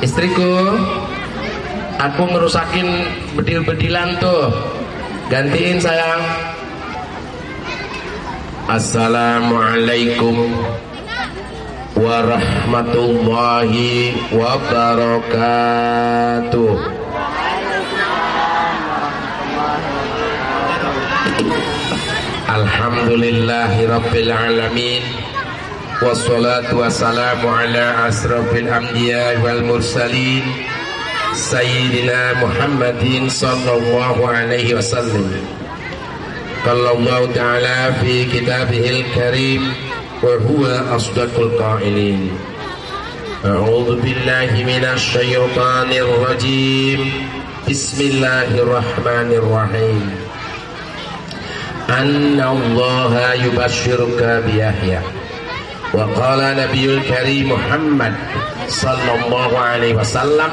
Istriku, aku ngerusakin bedil-bedilan tuh. Gantiin sayang. Assalamualaikum warahmatullahi wabarakatuh. Alhamdulillahi rabbil alamin Wassalatu wassalamu ala asrafil anbiya wal mursalin Sayyidina Muhammadin sallallahu alaihi wasallam. Qala Allah ta'ala fi kitabihil karim Wa huwa asdaqul qailin. A'udhu billahi minash shaytanir rajim. Bismillahirrahmanirrahim. Anna Allaha yubashiruka biyahya وقال نبي الكريم محمد صلى الله عليه وسلم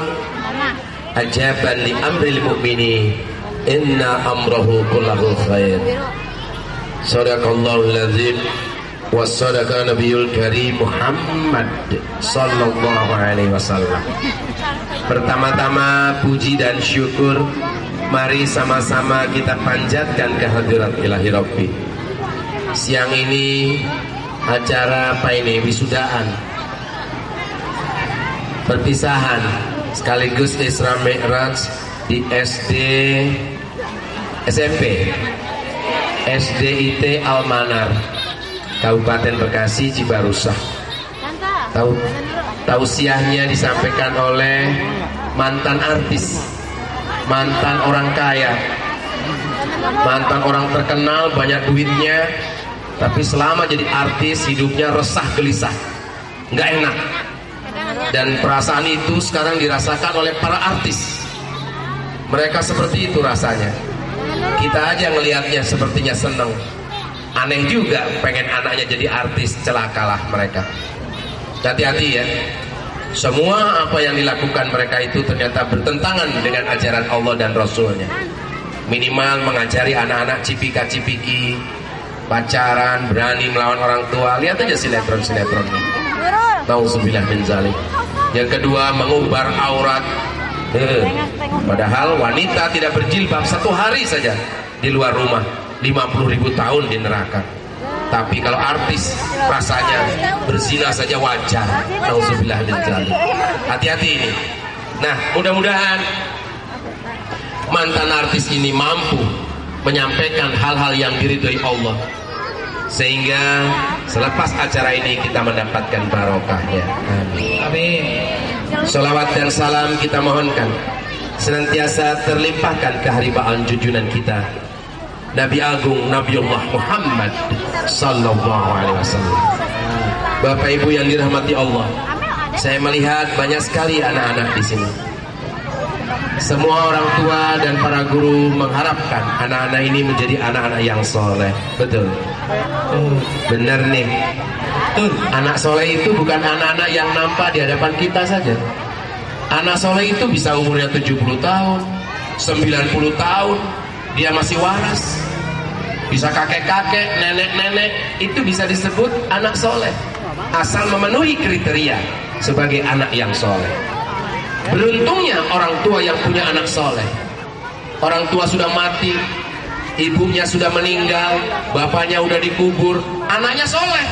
أجابا لأمر المؤمنين إن أمره كله خير صدق الله العظيم وصدق نبي الكريم محمد صلى الله عليه وسلم Pertama-tama puji dan syukur Mari sama-sama kita panjatkan kehadirat ilahi Rabbi Siang ini acara apa ini? Wisudaan. Perpisahan. Sekaligus Isra Mi'raj di SD SMP SDIT Almanar Kabupaten Bekasi Cibarusah. Tahu tausiahnya disampaikan oleh mantan artis mantan orang kaya mantan orang terkenal banyak duitnya tapi selama jadi artis hidupnya resah gelisah. Nggak enak. Dan perasaan itu sekarang dirasakan oleh para artis. Mereka seperti itu rasanya. Kita aja ngelihatnya sepertinya seneng. Aneh juga pengen anaknya jadi artis celakalah mereka. Hati-hati ya. Semua apa yang dilakukan mereka itu ternyata bertentangan dengan ajaran Allah dan Rasulnya. Minimal mengajari anak-anak cipika-cipiki, pacaran, berani melawan orang tua. Lihat aja sinetron-sinetron ini. Nauzubillah min. Yang kedua mengumbar aurat. Padahal wanita tidak berjilbab satu hari saja di luar rumah. 50 ribu tahun di neraka. Tapi kalau artis rasanya berzina saja wajar. Nauzubillah min Hati-hati ini. Nah, mudah-mudahan mantan artis ini mampu menyampaikan hal-hal yang diridhoi Allah sehingga selepas acara ini kita mendapatkan barokahnya. Amin. Amin. Salawat dan salam kita mohonkan senantiasa terlimpahkan keharibaan junjungan kita Nabi Agung Nabiullah Muhammad Sallallahu Alaihi Wasallam. Bapak Ibu yang dirahmati Allah, saya melihat banyak sekali anak-anak di sini. Semua orang tua dan para guru mengharapkan anak-anak ini menjadi anak-anak yang soleh. Betul. Benar nih. Tuh, anak soleh itu bukan anak-anak yang nampak di hadapan kita saja. Anak soleh itu bisa umurnya 70 tahun, 90 tahun, dia masih waras bisa kakek-kakek, nenek-nenek itu bisa disebut anak soleh asal memenuhi kriteria sebagai anak yang soleh beruntungnya orang tua yang punya anak soleh orang tua sudah mati ibunya sudah meninggal bapaknya sudah dikubur anaknya soleh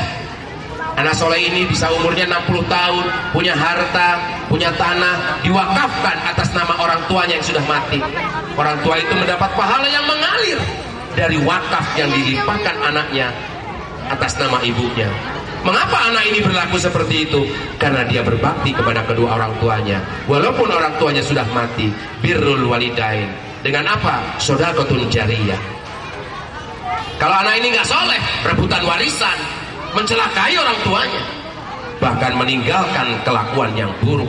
Anak soleh ini bisa umurnya 60 tahun, punya harta, punya tanah, diwakafkan atas nama orang tuanya yang sudah mati. Orang tua itu mendapat pahala yang mengalir dari wakaf yang dilimpahkan anaknya atas nama ibunya. Mengapa anak ini berlaku seperti itu? Karena dia berbakti kepada kedua orang tuanya. Walaupun orang tuanya sudah mati. Birrul walidain. Dengan apa? Sodakotun jariyah. Kalau anak ini nggak soleh, rebutan warisan, mencelakai orang tuanya bahkan meninggalkan kelakuan yang buruk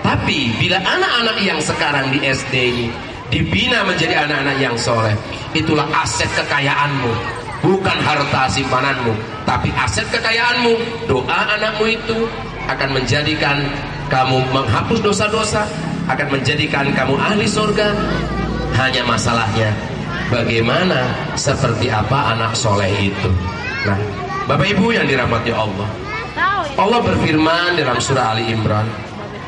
tapi bila anak-anak yang sekarang di SD ini dibina menjadi anak-anak yang soleh itulah aset kekayaanmu bukan harta simpananmu tapi aset kekayaanmu doa anakmu itu akan menjadikan kamu menghapus dosa-dosa akan menjadikan kamu ahli surga hanya masalahnya bagaimana seperti apa anak soleh itu nah Bapak Ibu yang dirahmati Allah. Allah berfirman dalam surah Ali Imran,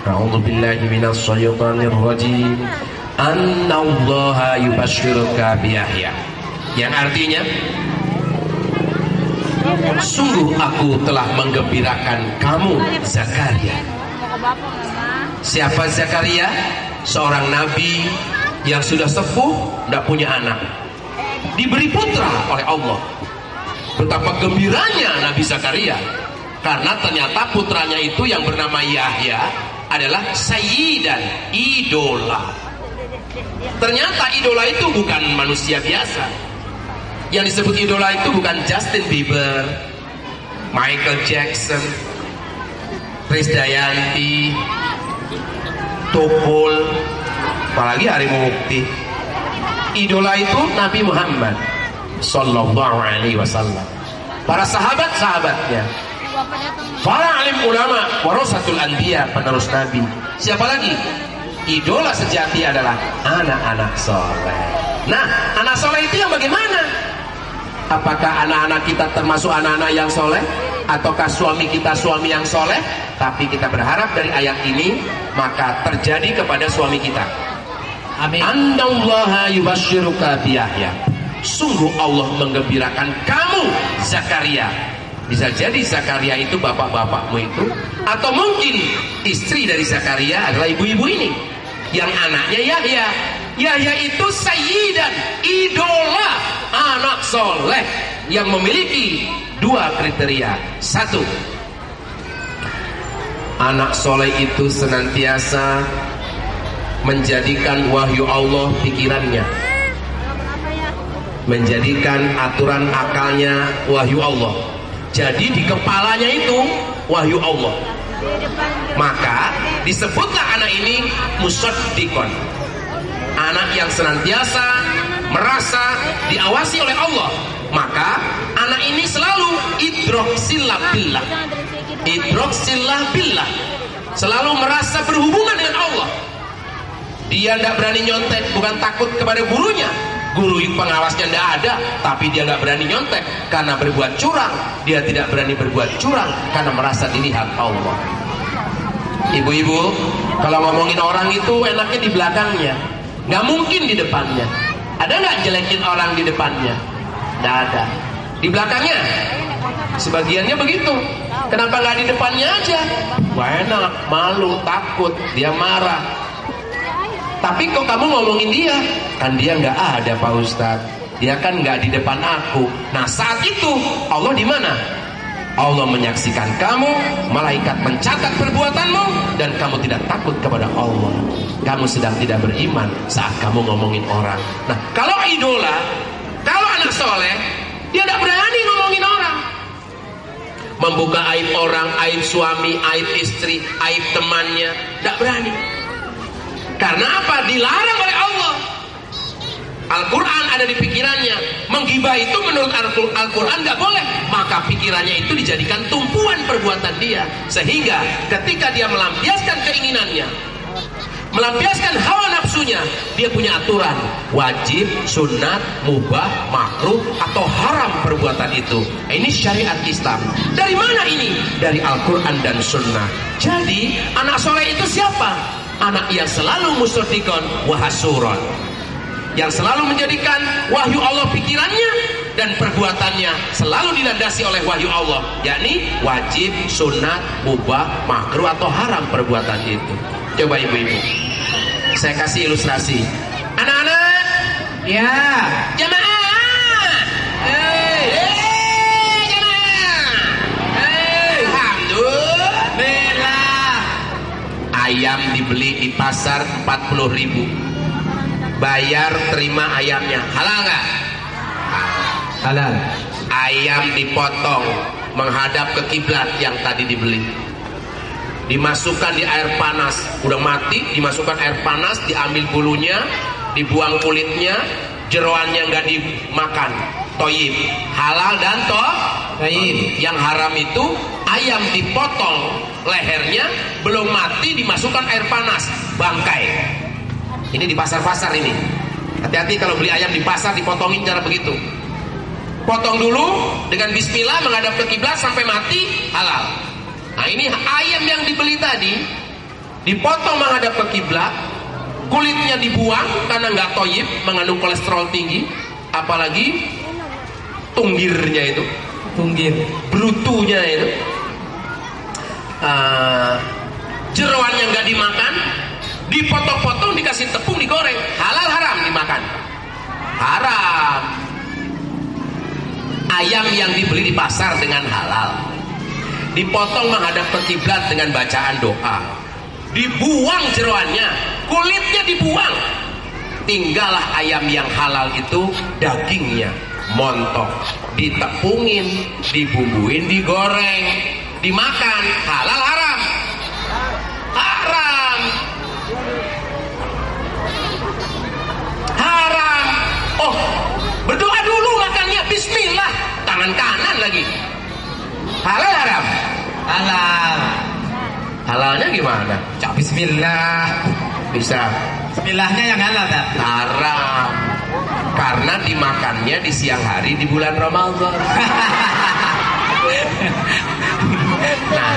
A'udzu billahi minas syaitonir rajim. Annallaha yubashshiruka biyahya. Yang artinya Sungguh aku telah menggembirakan kamu Zakaria. Siapa Zakaria? Seorang nabi yang sudah sepuh tidak punya anak. Diberi putra oleh Allah. Betapa gembiranya Nabi Zakaria. Karena ternyata putranya itu yang bernama Yahya Adalah Sayyidan Idola. Ternyata idola itu bukan manusia biasa yang disebut idola itu bukan Justin Bieber, Michael Jackson, Krisdayanti, Topol, apalagi Hari Mukti. Idola itu Nabi Muhammad Sallallahu Alaihi Wasallam. Para sahabat sahabatnya, para alim ulama, warasatul anbiya, penerus Nabi. Siapa lagi? Idola sejati adalah anak-anak soleh. Nah, anak soleh itu yang bagaimana? Apakah anak-anak kita termasuk anak-anak yang soleh? Ataukah suami kita suami yang soleh? Tapi kita berharap dari ayat ini maka terjadi kepada suami kita. Amin. Annallaha biyahya sungguh Allah menggembirakan kamu Zakaria. Bisa jadi Zakaria itu bapak-bapakmu itu atau mungkin istri dari Zakaria adalah ibu-ibu ini yang anaknya Yahya. Yahya itu sayyidan idola anak soleh yang memiliki dua kriteria. Satu anak soleh itu senantiasa menjadikan wahyu Allah pikirannya menjadikan aturan akalnya wahyu Allah. Jadi di kepalanya itu wahyu Allah. Maka disebutlah anak ini musaddikon anak yang senantiasa merasa diawasi oleh Allah maka anak ini selalu idroksillah billah. Idroksillah billah. Selalu merasa berhubungan dengan Allah. Dia tidak berani nyontek bukan takut kepada gurunya. Guru pengawasnya tidak ada tapi dia nggak berani nyontek karena berbuat curang. Dia tidak berani berbuat curang karena merasa dilihat Allah. Ibu-ibu kalau ngomongin orang itu enaknya di belakangnya. Nggak mungkin di depannya ada nggak jelekin orang di depannya? Nggak ada. Di belakangnya? Sebagiannya begitu. Kenapa nggak di depannya aja? Wah enak. Malu takut. Dia marah. Tapi kok kamu ngomongin dia? Kan dia nggak ada pak ustadz. Dia kan nggak di depan aku. Nah saat itu Allah di mana Allah menyaksikan kamu, malaikat mencatat perbuatanmu, dan kamu tidak takut kepada Allah. Kamu sedang tidak beriman saat kamu ngomongin orang. Nah, kalau idola, kalau anak soleh, dia tidak berani ngomongin orang. Membuka aib orang, aib suami, aib istri, aib temannya, tidak berani. Karena apa? Dilarang oleh Allah. Al-Quran ada di pikirannya. Menggibah itu menurut Al-Quran nggak boleh. Maka pikirannya itu dijadikan tumpuan perbuatan dia. Sehingga ketika dia melampiaskan keinginannya Melampiaskan hawa nafsunya Dia punya aturan. Wajib, sunat, mubah, makruh Atau haram perbuatan itu. Ini syariat Islam. Dari mana ini? Dari Al-Quran dan sunnah. Jadi anak soleh itu siapa? Anak yang selalu musodikon wahasuron yang selalu menjadikan wahyu Allah pikirannya dan perbuatannya selalu dilandasi oleh wahyu Allah yakni wajib, sunat, mubah, makruh atau haram perbuatan itu. Coba ibu-ibu saya kasih ilustrasi. Anak-anak! Ya. Jamaah! Hey. hey, jamaah! Hey. Alhamdulillah! Ayam dibeli di pasar 40 ribu bayar terima ayamnya. Halal nggak? Halal. Ayam dipotong menghadap ke kiblat yang tadi dibeli. Dimasukkan di air panas. Udah mati dimasukkan air panas diambil bulunya dibuang kulitnya jeroannya nggak dimakan. Toyib. Halal dan toh toyib. Yang haram itu ayam dipotong lehernya belum mati dimasukkan air panas. Bangkai ini di pasar-pasar ini. Hati-hati kalau beli ayam di pasar dipotongin cara begitu. Potong dulu dengan bismillah menghadap ke kiblat sampai mati halal. Nah ini ayam yang dibeli tadi dipotong menghadap ke kiblat kulitnya dibuang karena nggak toyib mengandung kolesterol tinggi apalagi tunggirnya itu Tunggir. brutunya itu uh, jeroannya nggak dimakan dipotong-potong dikasih tepung digoreng. Halal haram dimakan. Haram. Ayam yang dibeli di pasar dengan halal. Dipotong menghadap ke kiblat dengan bacaan doa. Dibuang jeroannya. Kulitnya dibuang. Tinggallah ayam yang halal itu dagingnya. Montok. Ditepungin dibumbuin digoreng. Dimakan. Halal haram tangan kanan lagi halal haram Halal. halalnya gimana Cak bismillah. bisa Bismillahnya yang halal tak? haram karena dimakannya di siang hari di bulan Ramadan nah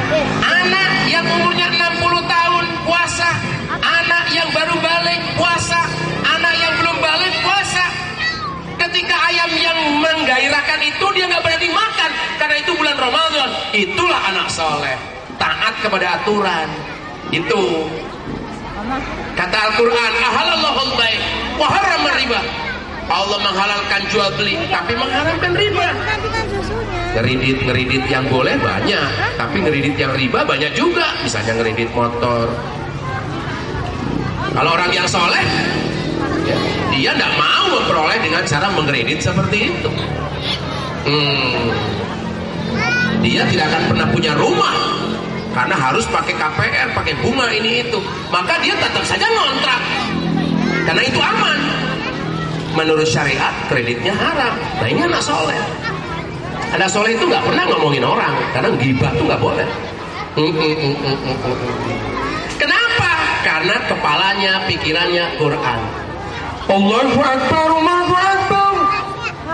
menggairahkan itu dia nggak berani makan karena itu bulan Ramadan itulah anak soleh taat kepada aturan itu Kata Al-Quran, ahalallahul baik, wa harrama riba. Allah menghalalkan jual beli, tapi mengharamkan riba. Ngeridit ngeridit yang boleh banyak, tapi ngeridit yang riba banyak juga. Misalnya ngeridit motor. Kalau orang yang soleh, ya, dia tidak mau memperoleh dengan cara mengkredit seperti itu. Hmm, dia tidak akan pernah punya rumah karena harus pakai KPR, pakai bunga ini itu. Maka dia tetap saja ngontrak. Karena itu aman. Menurut syariat kreditnya haram. Nah ini anak soleh. Anak soleh itu nggak pernah ngomongin orang karena gibah itu nggak boleh. Mm, mm, mm, mm, mm, mm. Kenapa? Karena kepalanya, pikirannya Quran. Allahu Akbar, Allahu Akbar.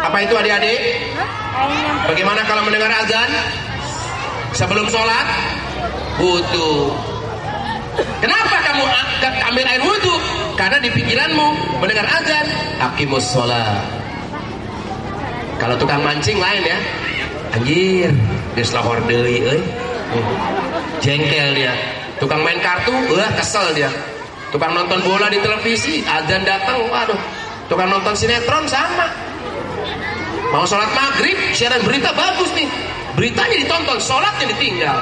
Apa itu adik-adik? Bagaimana kalau mendengar azan? Sebelum sholat? Wudhu. Kenapa kamu ambil air wudhu? Karena di pikiranmu mendengar azan. Akimus sholat. Kalau tukang mancing lain ya. Anjir, dia selahor deui euy. Jengkel dia. Tukang main kartu, wah kesel dia. Tukang nonton bola di televisi, azan datang, waduh. Tukang nonton sinetron sama. Mau sholat maghrib, siaran berita bagus nih. Beritanya ditonton, sholatnya ditinggal.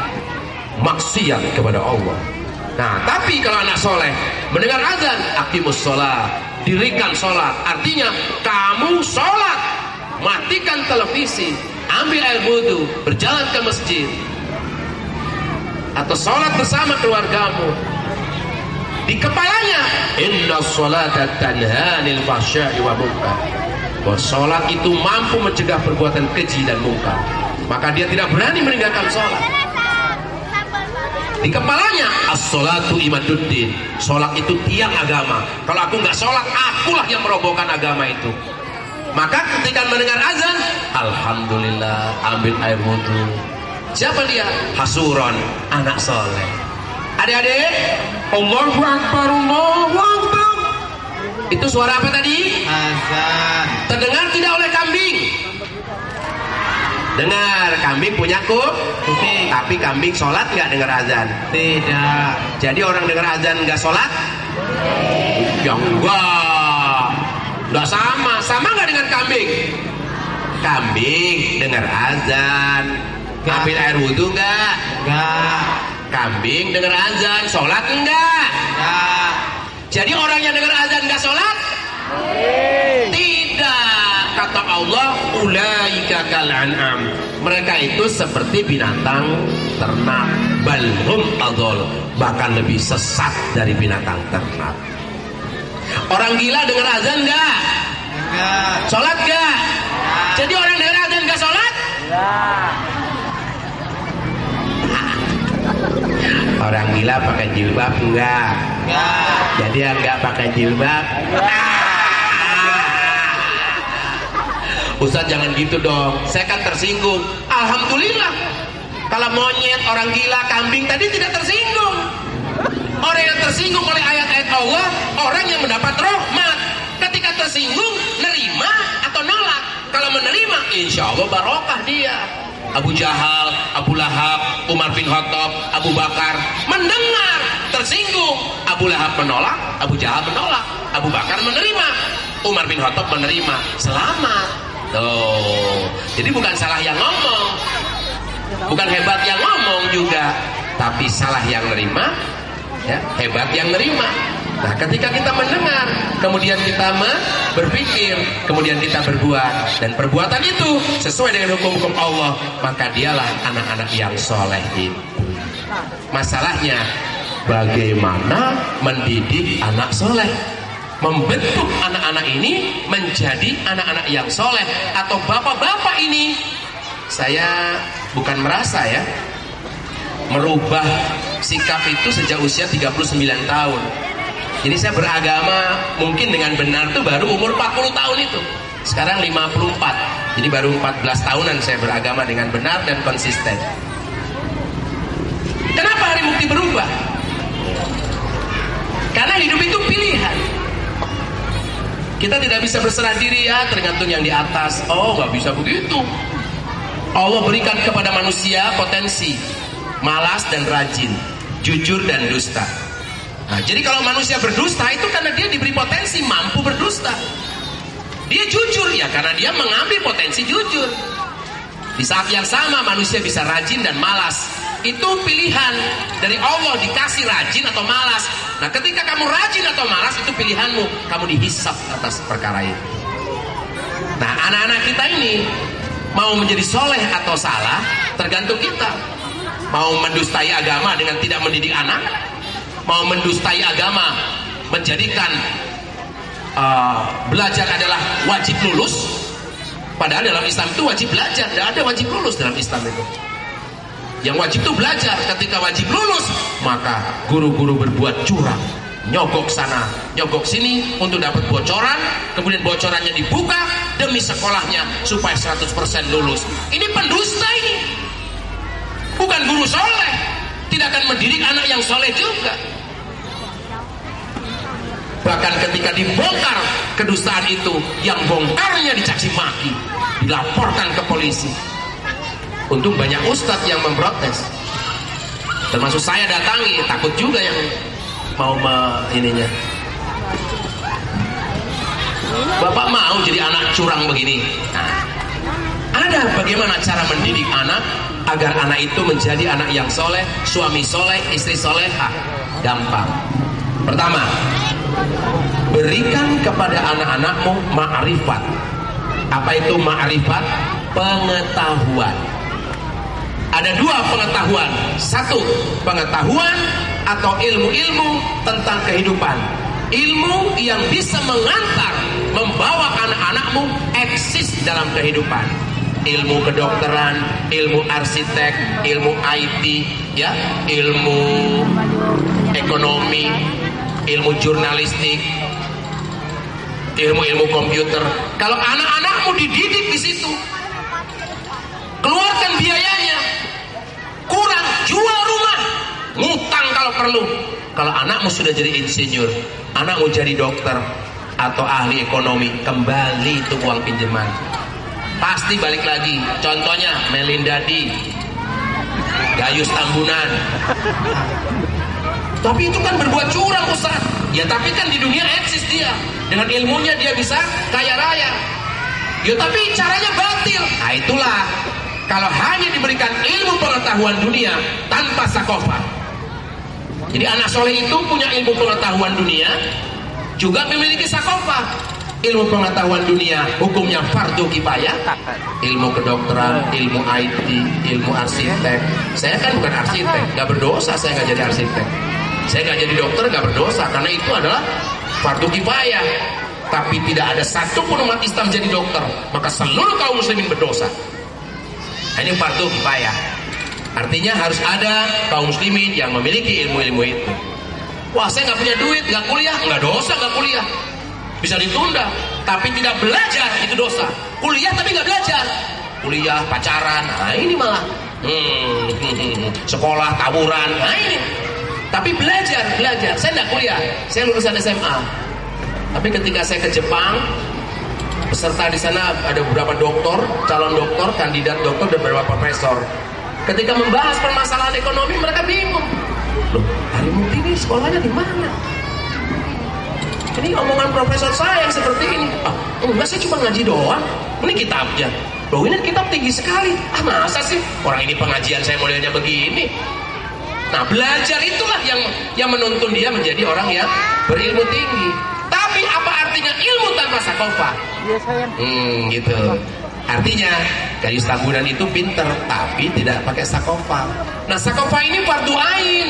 Maksiat kepada Allah. Nah, tapi kalau anak soleh mendengar azan, akimus sholat, dirikan sholat. Artinya kamu sholat, matikan televisi, ambil air wudhu, berjalan ke masjid, atau sholat bersama keluargamu. Di kepalanya, inna sholata tanhanil fahsya'i wa munkar. Bahwa sholat itu mampu mencegah perbuatan keji dan munkar. Maka dia tidak berani meninggalkan sholat. Di kepalanya as-sholatu imaduddin. Sholat itu tiang agama. Kalau aku nggak sholat, akulah yang merobohkan agama itu. Maka ketika mendengar azan, alhamdulillah ambil air wudhu. Siapa dia? Hasuron, anak soleh. Adik-adik, Allahu Akbar, Allahu Akbar. Itu suara apa tadi? Azan. Terdengar tidak oleh kambing? Dengar, kambing punya kup, Kuping. tapi kambing sholat nggak dengar azan. Tidak. Jadi orang dengar azan nggak sholat? Ya enggak. Nggak sama. Sama nggak dengan kambing? Kambing dengar azan. Nggak. Ambil air wudhu nggak? Enggak. Kambing dengar azan. Sholat enggak? Enggak. Jadi orang yang dengar azan nggak sholat? Tidak. Kata Allah, ulaika kal an'am. Mereka itu seperti binatang ternak. Balhum adol. Bahkan lebih sesat dari binatang ternak. Orang gila dengar azan nggak? Enggak. Sholat nggak? Jadi orang dengar azan nggak sholat? Orang gila pakai jilbab enggak? Enggak. Jadi yang nggak pakai jilbab. Ustaz jangan gitu dong. Saya kan tersinggung. Alhamdulillah. Kalau monyet, orang gila, kambing tadi tidak tersinggung. Orang yang tersinggung oleh ayat-ayat Allah, orang yang mendapat rahmat. Ketika tersinggung, nerima atau nolak? Kalau menerima, insya Allah barokah dia. Abu Jahal, Abu Lahab, Umar bin Khattab, Abu Bakar mendengar tersinggung. Abu Lahab menolak, Abu Jahal menolak, Abu Bakar menerima, Umar bin Khattab menerima. Selamat. Tuh. Jadi bukan salah yang ngomong. Bukan hebat yang ngomong juga, tapi salah yang nerima, ya, hebat yang nerima. Nah, ketika kita mendengar, kemudian kita berpikir, kemudian kita berbuat, dan perbuatan itu sesuai dengan hukum-hukum Allah, maka dialah anak-anak yang soleh itu. Masalahnya, bagaimana mendidik anak soleh? Membentuk anak-anak ini menjadi anak-anak yang soleh atau bapak-bapak ini. Saya bukan merasa ya, merubah sikap itu sejak usia 39 tahun jadi saya beragama mungkin dengan benar tuh baru umur 40 tahun itu. Sekarang 54. Jadi baru 14 tahunan saya beragama dengan benar dan konsisten. Kenapa hari mukti berubah? Karena hidup itu pilihan. Kita tidak bisa berserah diri ya tergantung yang di atas. Oh nggak bisa begitu. Allah berikan kepada manusia potensi malas dan rajin, jujur dan dusta. Nah, jadi kalau manusia berdusta itu karena dia diberi potensi mampu berdusta. Dia jujur ya karena dia mengambil potensi jujur. Di saat yang sama manusia bisa rajin dan malas. Itu pilihan dari Allah dikasih rajin atau malas. Nah, ketika kamu rajin atau malas itu pilihanmu. Kamu dihisap atas perkara itu. Nah, anak-anak kita ini mau menjadi soleh atau salah tergantung kita. Mau mendustai agama dengan tidak mendidik anak mau mendustai agama menjadikan uh, belajar adalah wajib lulus padahal dalam Islam itu wajib belajar tidak ada wajib lulus dalam Islam itu. Yang wajib itu belajar ketika wajib lulus maka guru-guru berbuat curang nyogok sana nyogok sini untuk dapat bocoran kemudian bocorannya dibuka demi sekolahnya supaya 100% lulus. Ini pendusta ini. Bukan guru soleh tidak akan mendidik anak yang soleh juga bahkan ketika dibongkar kedustaan itu yang bongkarnya dicaci maki dilaporkan ke polisi untuk banyak ustadz yang memprotes termasuk saya datangi takut juga yang mau me, ininya Bapak mau jadi anak curang begini nah, ada bagaimana cara mendidik anak agar anak itu menjadi anak yang soleh, suami soleh, istri solehah. Gampang. Pertama, berikan kepada anak-anakmu ma'rifat. Apa itu ma'rifat? Pengetahuan. Ada dua pengetahuan. Satu, pengetahuan atau ilmu-ilmu tentang kehidupan. Ilmu yang bisa mengantar, membawa anak-anakmu eksis dalam kehidupan ilmu kedokteran, ilmu arsitek, ilmu IT, ya, ilmu ekonomi, ilmu jurnalistik, ilmu-ilmu komputer. Kalau anak-anakmu dididik di situ, keluarkan biayanya. Kurang, jual rumah, ngutang kalau perlu. Kalau anakmu sudah jadi insinyur, anakmu jadi dokter atau ahli ekonomi, kembali itu uang pinjaman. Pasti balik lagi. Contohnya Melinda di Gayus Tambunan tapi itu kan berbuat curang Ustaz. Ya tapi kan di dunia eksis dia dengan ilmunya dia bisa kaya raya. Ya tapi caranya batil. Nah itulah kalau hanya diberikan ilmu pengetahuan dunia tanpa sakofa jadi anak soleh itu punya ilmu pengetahuan dunia juga memiliki sakofa ilmu pengetahuan dunia hukumnya fardu kifayah. Ilmu kedokteran ilmu IT ilmu arsitek. Saya kan bukan arsitek gak berdosa saya gak jadi arsitek. Saya gak jadi dokter gak berdosa karena itu adalah fardu kifayah. Tapi tidak ada satu pun umat Islam jadi dokter maka seluruh kaum muslimin berdosa. Nah, ini fardu kifayah. Artinya harus ada kaum muslimin yang memiliki ilmu-ilmu itu. Wah saya gak punya duit gak kuliah. Nggak dosa gak kuliah. Bisa ditunda tapi tidak belajar itu dosa. Kuliah tapi nggak belajar. Kuliah pacaran nah ini malah. Hmm, sekolah tawuran nah ini Tapi belajar, belajar. Saya tidak kuliah, saya lulusan SMA. Tapi ketika saya ke Jepang, peserta di sana ada beberapa dokter, calon dokter, kandidat dokter, dan beberapa profesor. Ketika membahas permasalahan ekonomi, mereka bingung. Loh, hari ini sekolahnya di mana? Ini omongan profesor saya yang seperti ini. Ah, enggak sih cuma ngaji doang. Ini kitabnya. Loh ini kitab tinggi sekali. Ah masa sih? Orang ini pengajian saya modelnya begini. Nah belajar itulah yang yang menuntun dia menjadi orang yang berilmu tinggi. Tapi apa artinya ilmu tanpa sakofa? Iya sayang. Hmm gitu. Artinya Gayus Tambunan itu pinter tapi tidak pakai sakofa. Nah sakofa ini fardu ain.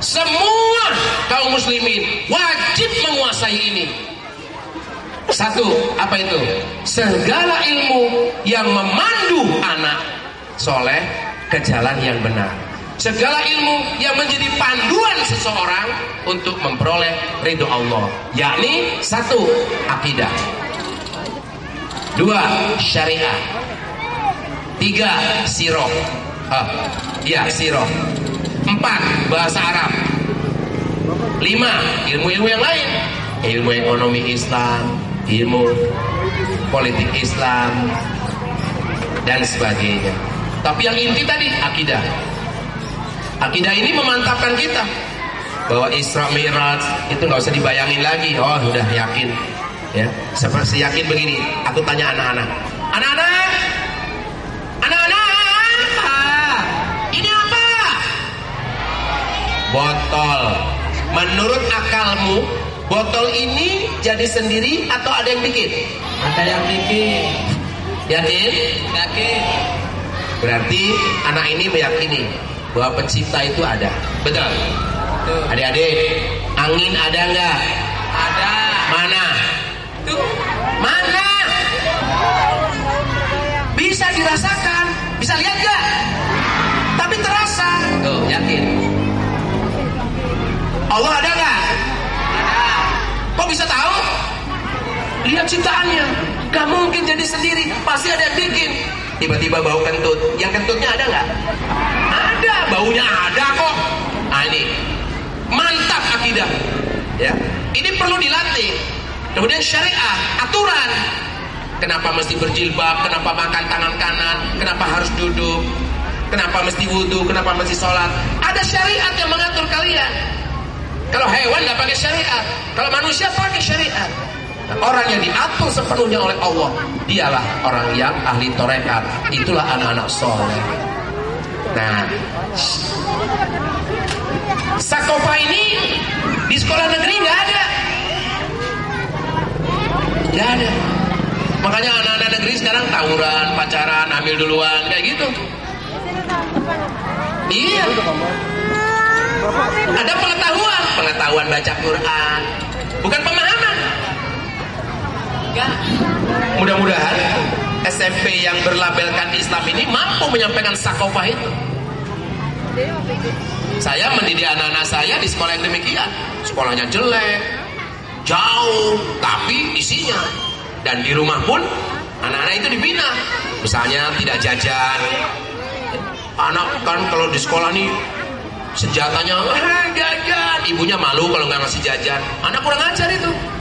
Semua kaum muslimin wajib menguasai ini. Satu, apa itu? Segala ilmu yang memandu anak soleh ke jalan yang benar. Segala ilmu yang menjadi panduan seseorang untuk memperoleh ridho Allah. Yakni satu, akidah. Dua, syariah. Tiga, siroh. Ah, ya, siroh. Empat, bahasa Arab. Lima, ilmu-ilmu yang lain. Ilmu ekonomi Islam, ilmu politik Islam, dan sebagainya. Tapi yang inti tadi, akidah. Akidah ini memantapkan kita bahwa Isra Mi'raj itu nggak usah dibayangin lagi. Oh, sudah yakin. Ya, seperti yakin begini. Aku tanya anak-anak. Anak-anak, anak-anak, ini apa? Botol. Menurut akalmu, botol ini jadi sendiri atau ada yang bikin? Ada yang bikin. Yakin? Yakin. Berarti anak ini meyakini bahwa pencipta itu ada. Betul. Tuh. Adik-adik, angin ada nggak? Ada. Mana? Tuh. Mana? Bisa dirasakan, bisa lihat nggak? Tapi terasa. Tuh, yakin. Allah ada nggak? Ada. Kok bisa tahu? Lihat ciptaannya. Gak mungkin jadi sendiri, pasti ada yang bikin. Tiba-tiba bau kentut. Yang kentutnya ada nggak? Ada, baunya ada kok. Nah ini mantap akidah. Ya, ini perlu dilatih. Kemudian syariah, aturan. Kenapa mesti berjilbab? Kenapa makan tangan kanan? Kenapa harus duduk? Kenapa mesti wudhu? Kenapa mesti sholat? Ada syariat yang mengatur kalian. Kalau hewan nggak pakai syariat, kalau manusia pakai syariat. Nah, orang yang diatur sepenuhnya oleh Allah, dialah orang yang ahli torekat. Itulah anak-anak soleh. Nah, sakofa ini di sekolah negeri nggak ada, nggak ada. Makanya anak-anak negeri sekarang tawuran, pacaran, ambil duluan, kayak gitu. Iya. Ada pengetahuan, pengetahuan baca Quran, bukan pemahaman. Mudah-mudahan SMP yang berlabelkan Islam ini mampu menyampaikan sakofah itu. Saya mendidik anak-anak saya di sekolah yang demikian. Sekolahnya jelek, jauh, tapi isinya. Dan di rumah pun anak-anak itu dibina. Misalnya tidak jajan. Anak kan kalau di sekolah nih senjatanya jajan. Ibunya malu kalau nggak ngasih jajan. Anak kurang ajar itu.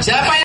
Siapa yang